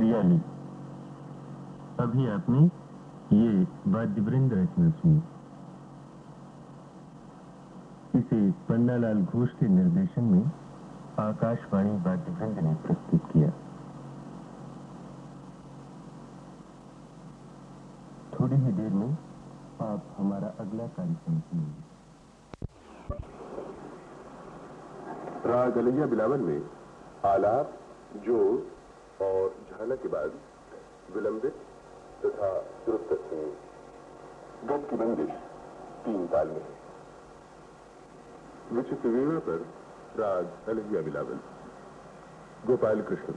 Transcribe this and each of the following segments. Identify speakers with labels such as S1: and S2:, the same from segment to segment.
S1: हरियाली अभी आपने ये वाद्यवृंद रचना सुनी। इसे पन्नालाल घोष के निर्देशन में आकाशवाणी वाद्यवृंद ने प्रस्तुत किया। थोड़ी ही देर में आप हमारा अगला कार्यक्रम सुनेंगे।
S2: राग अलैया बिलावन में आलाप ज़ोर और झाला के बाद विलंबित तथा दुरुस्त से गत की बंदिश तीन ताल में है। विचित्र वीणा पर राज अलहिया बिलावल, गोपाल कृष्ण।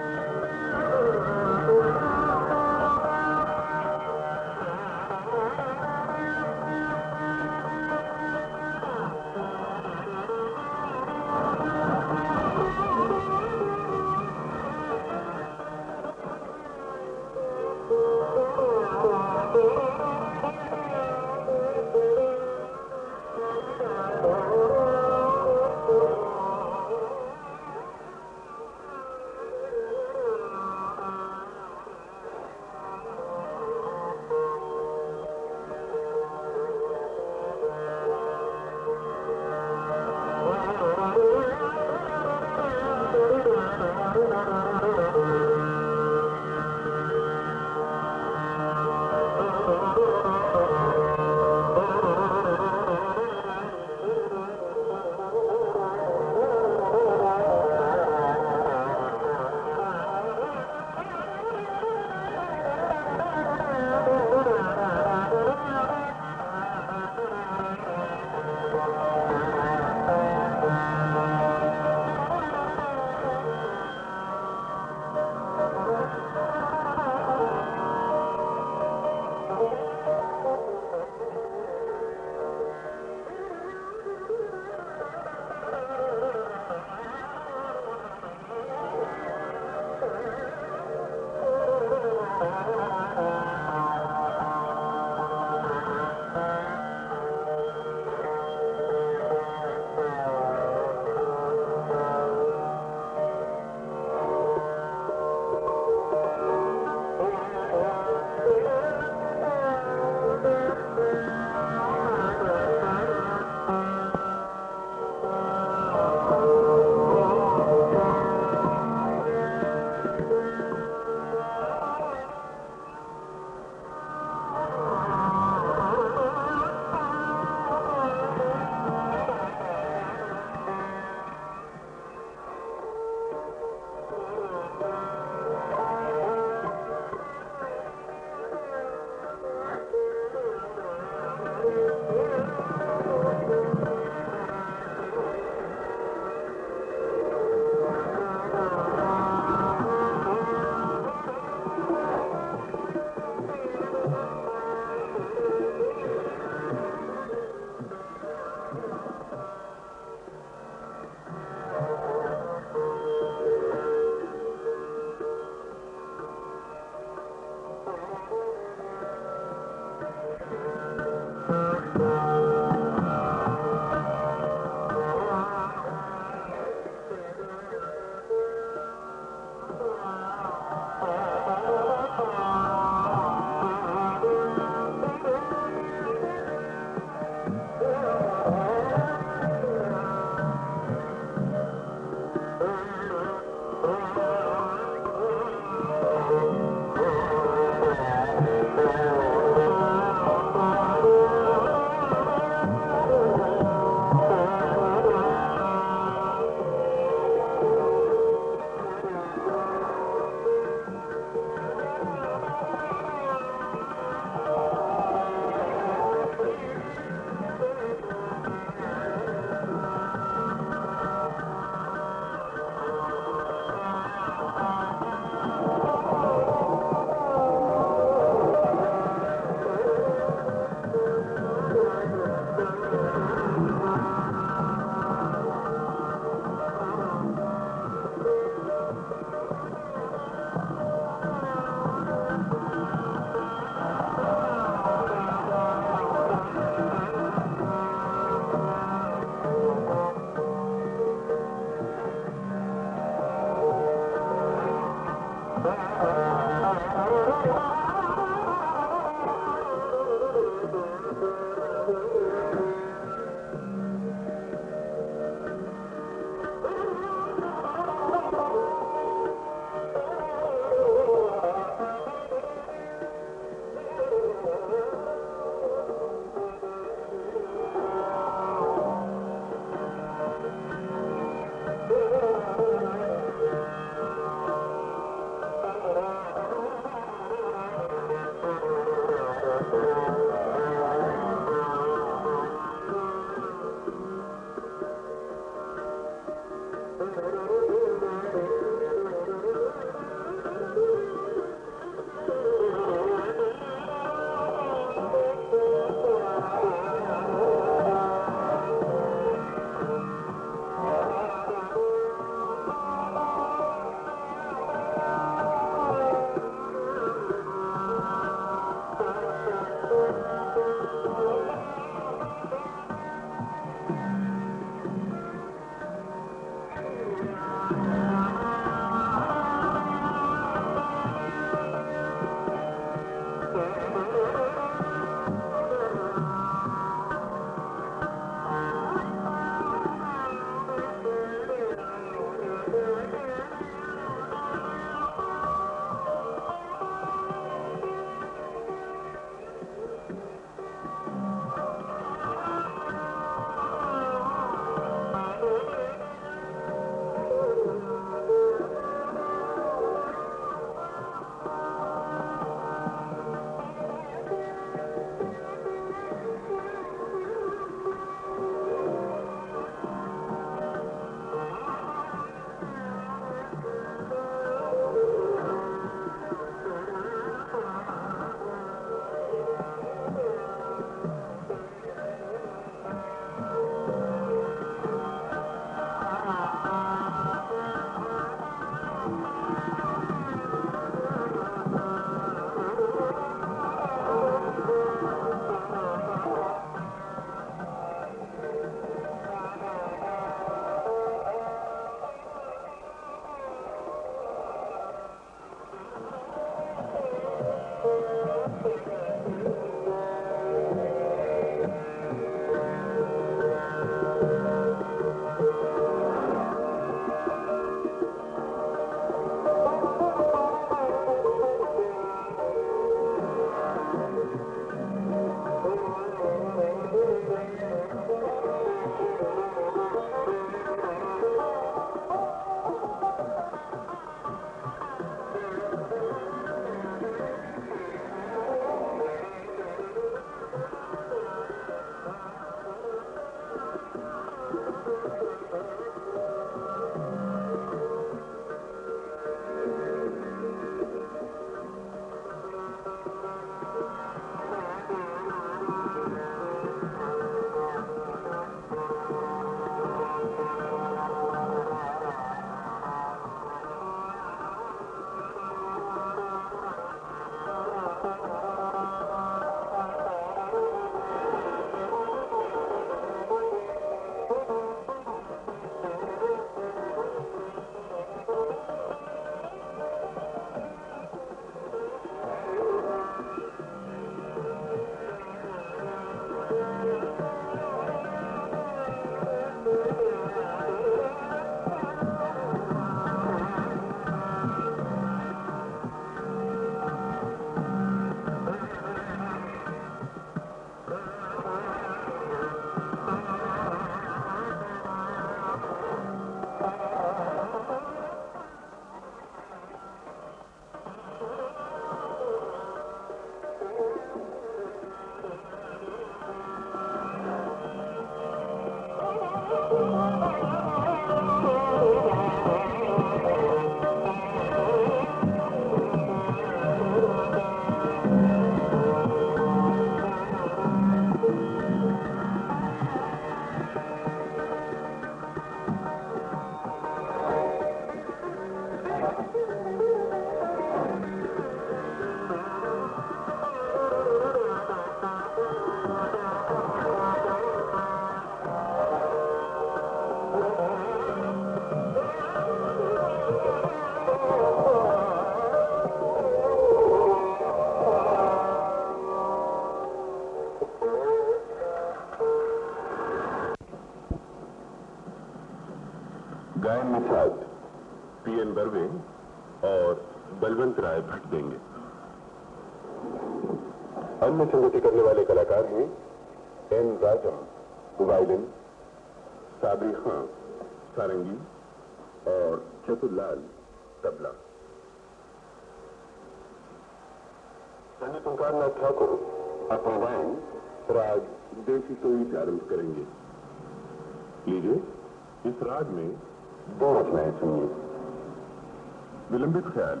S3: ख्याल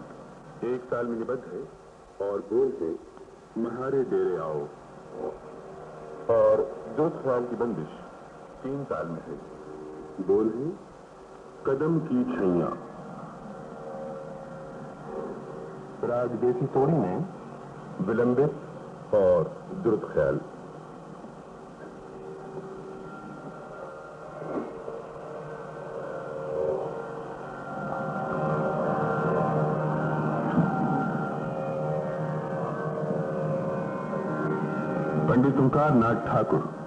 S3: एक साल में निबद्ध है और बोल है महारे डेरे आओ। और दो ख्याल की बंदिश तीन साल में है, बोल है, कदम की छैया। राग देसी तोड़ी में विलंबित और द्रुत ख्याल। नाथ ठाकुर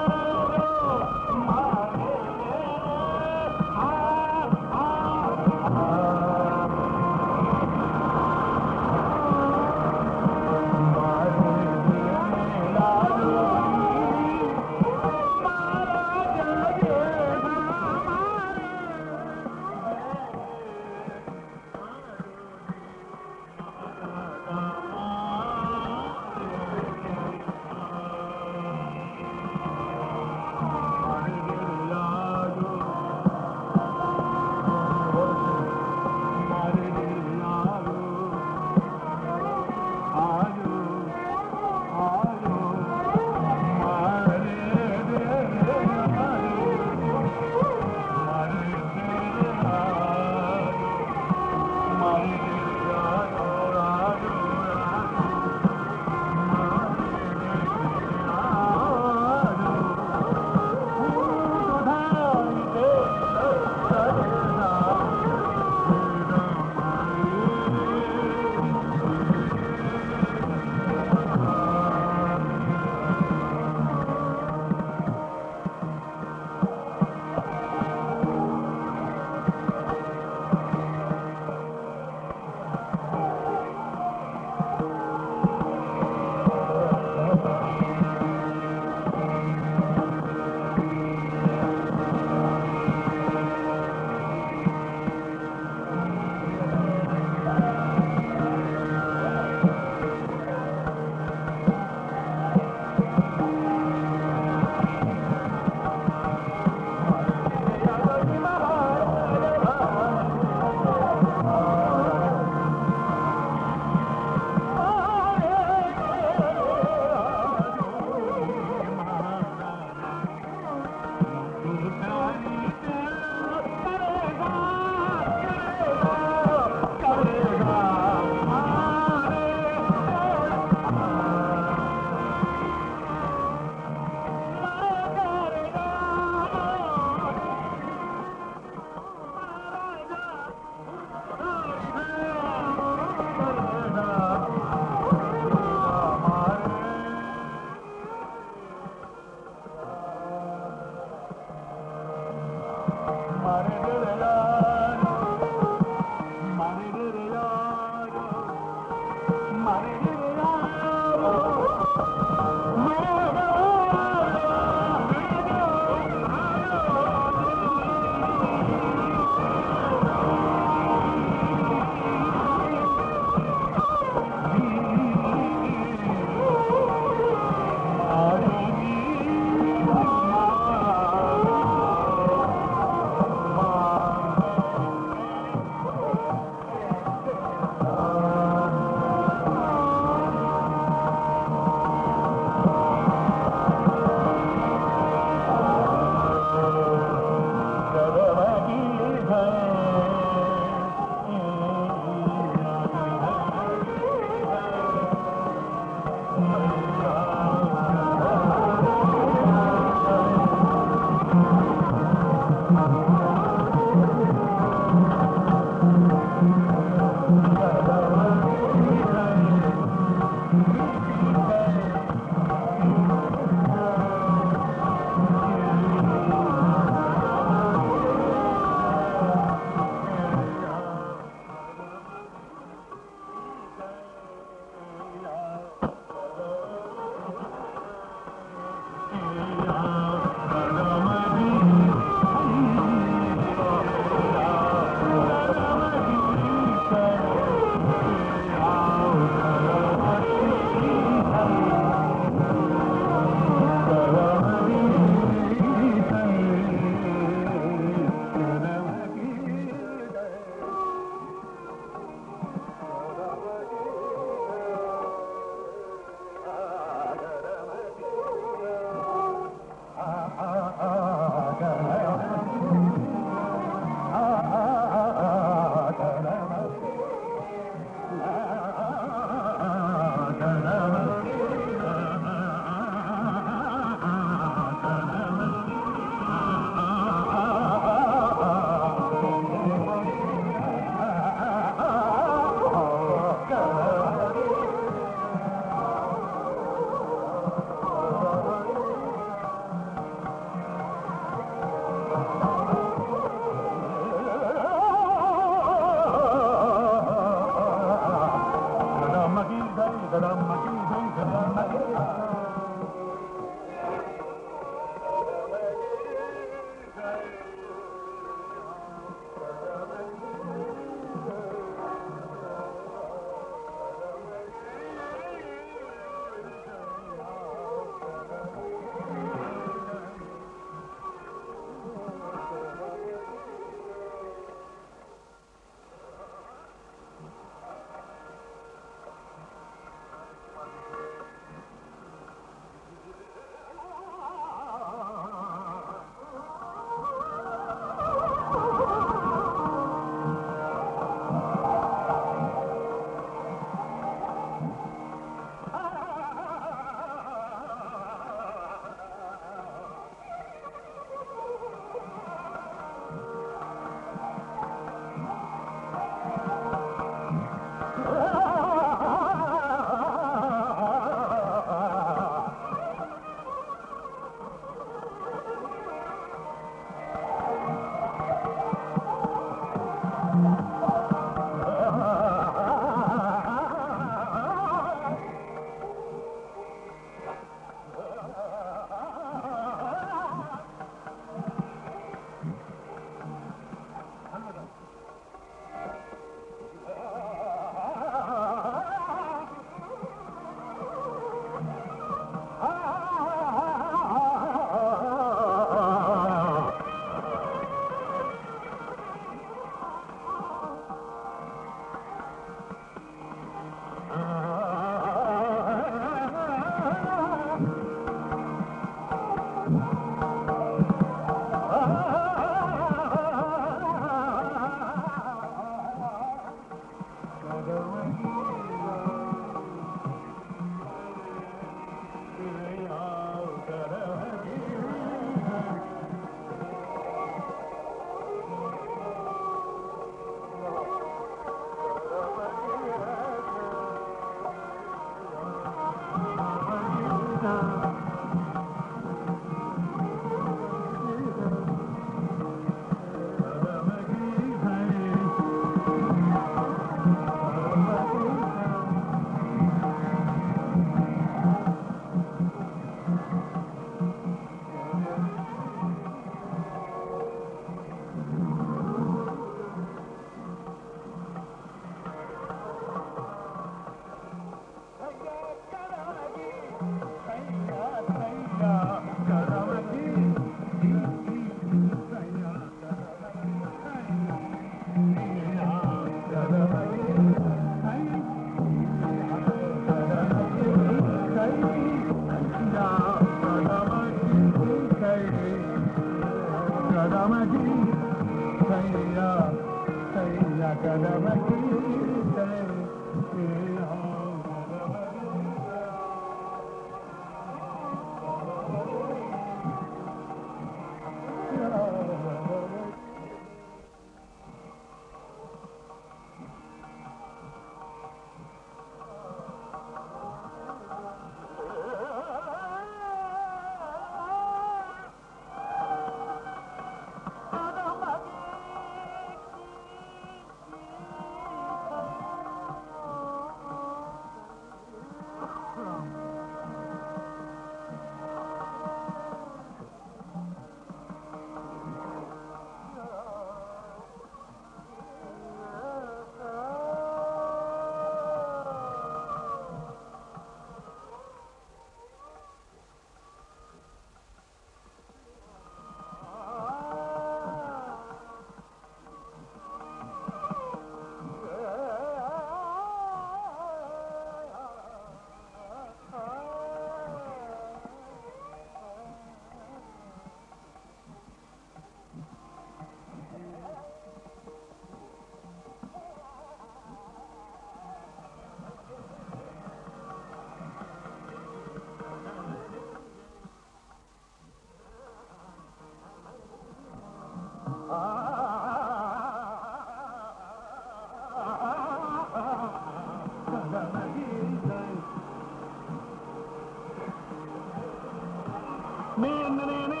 S3: minute.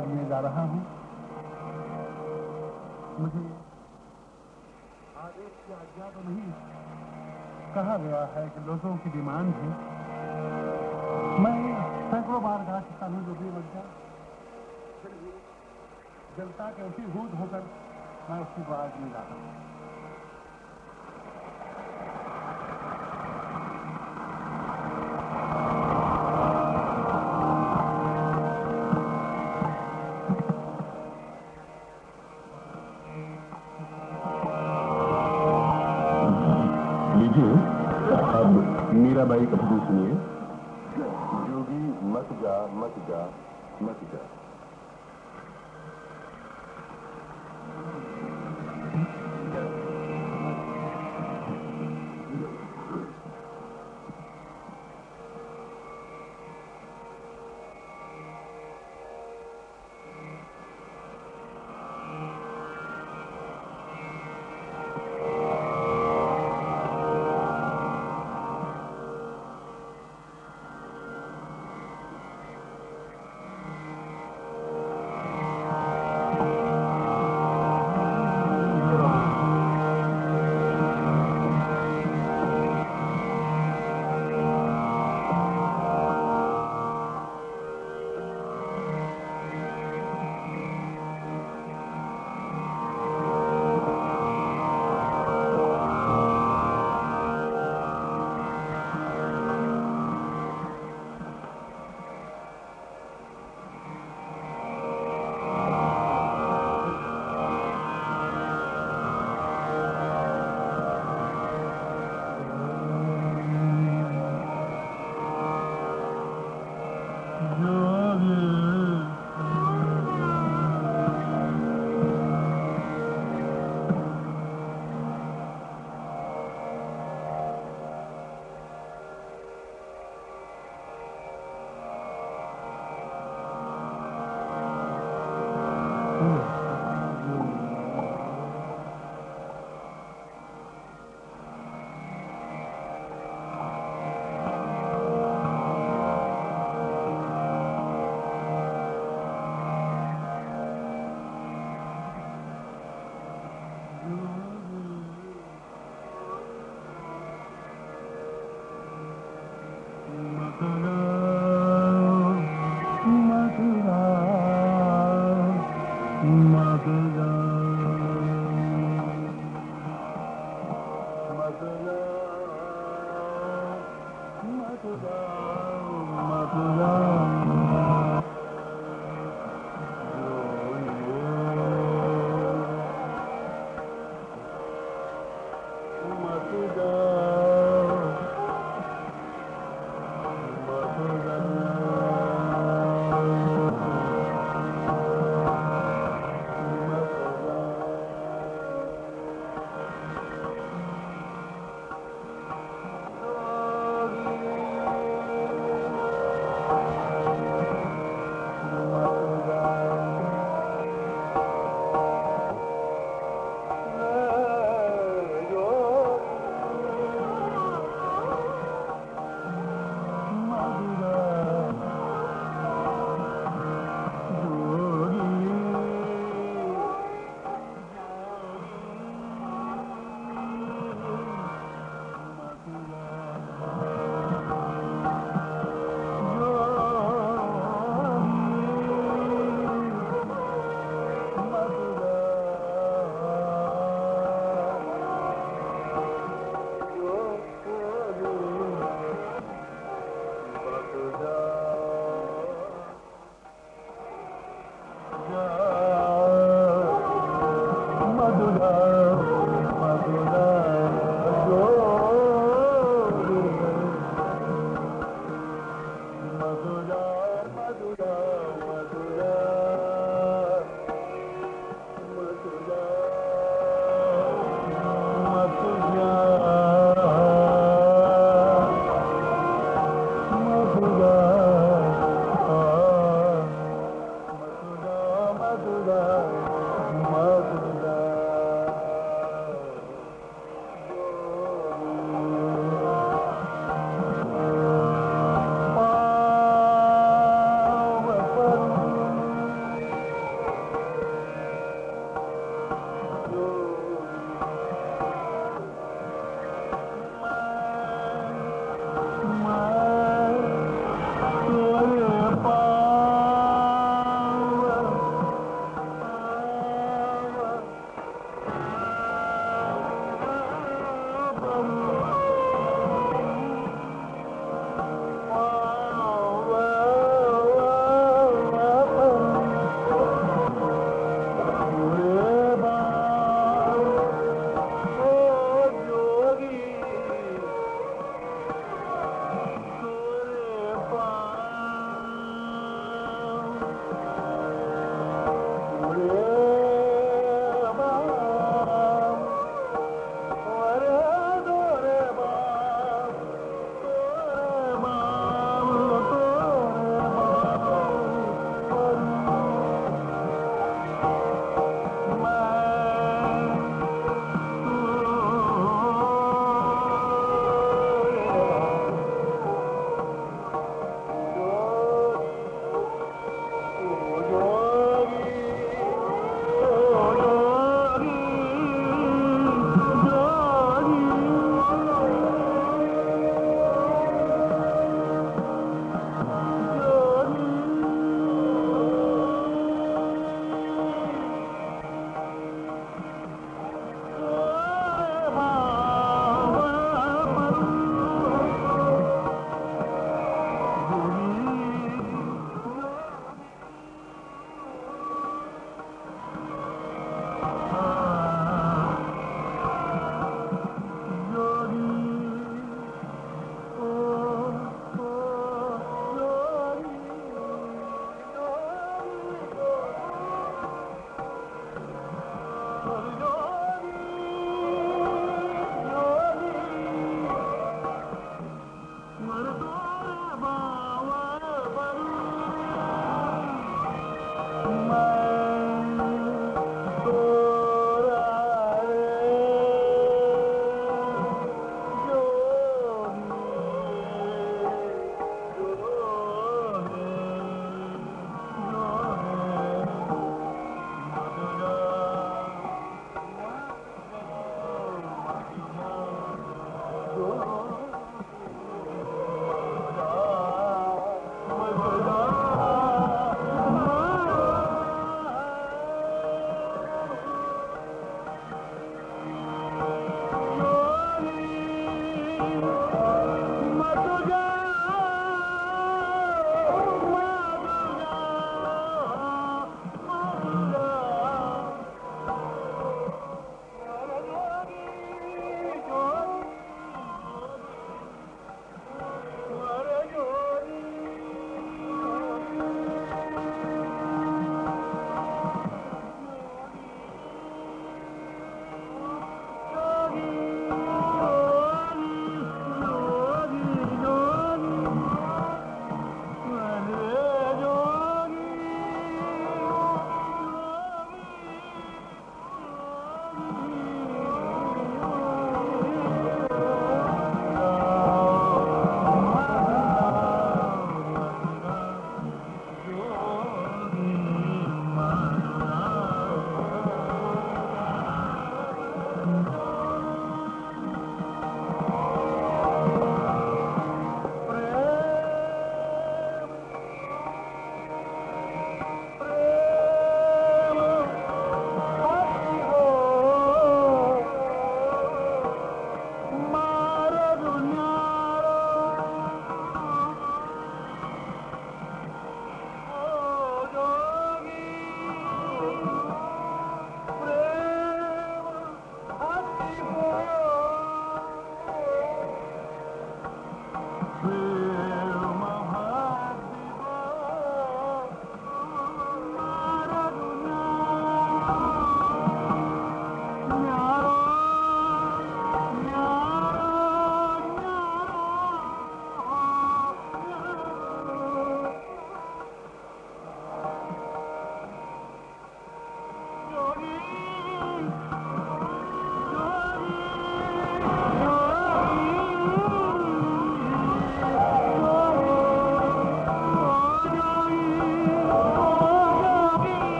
S3: बच्चा जा रहा हूँ। मुझे आदेश की आज्ञा तो नहीं। कहा गया है कि लोगों की डिमांड है। मैं सैकड़ों बार गा चुका जो भी बच्चा जनता के उसी भूत होकर मैं उसकी बात नहीं रहा हूँ।